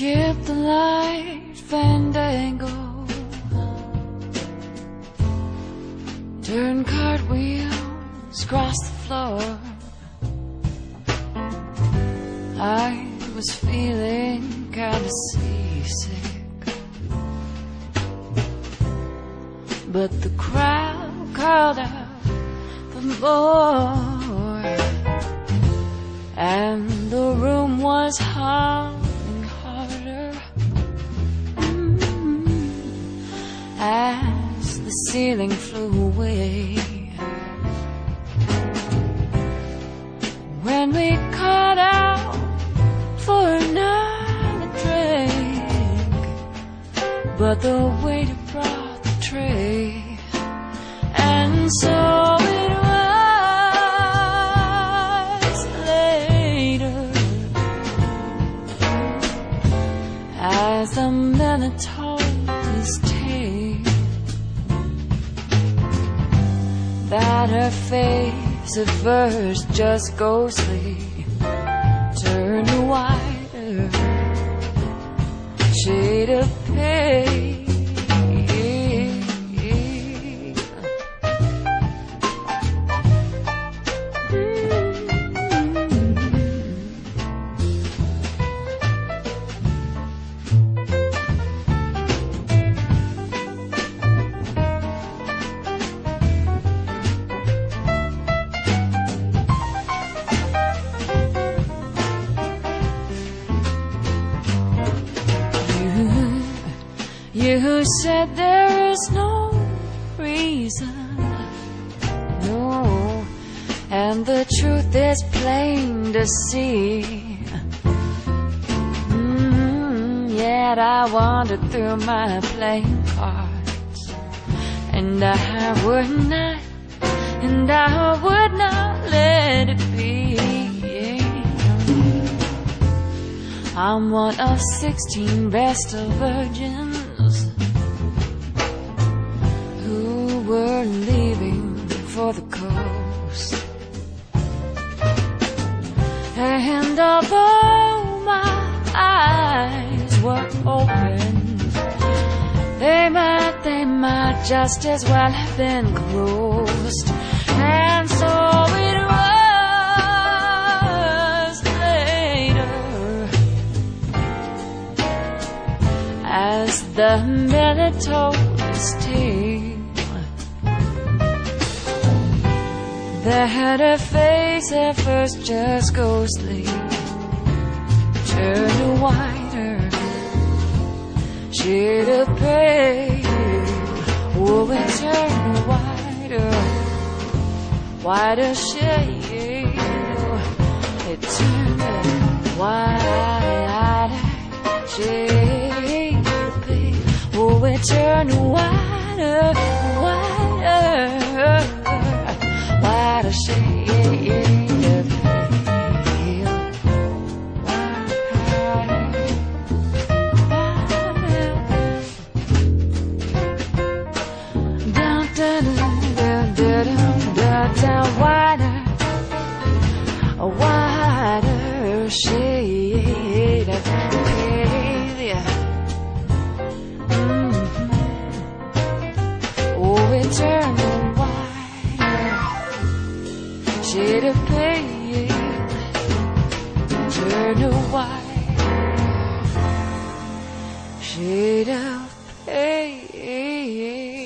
the light fandango. Turn cartwheels across the floor. I was feeling kinda seasick. But the crowd called out for more. And the room was humming ceiling flew away. When we caught out for another drink, but the waiter brought the tray, and so it was later as the told his that her face at first just ghostly turned whiter shade of you said there is no reason, no, and the truth is plain to see. Mm, yet I wandered through my playing cards, and I would not, and I would not let it be. I'm one of sixteen best of virgins were leaving for the coast. And although my eyes were open, they might, they might just as well have been closed. And so it was later as the miller told. That had a face at first just ghostly turned whiter, shade of pale. Oh, it turned whiter, whiter shade. It turned whiter shade. Oh, it turned whiter, whiter, whiter shade of pale. Down, down, down, down, down, down, down, wider, a Shade of pain, turn away. Shade of pain.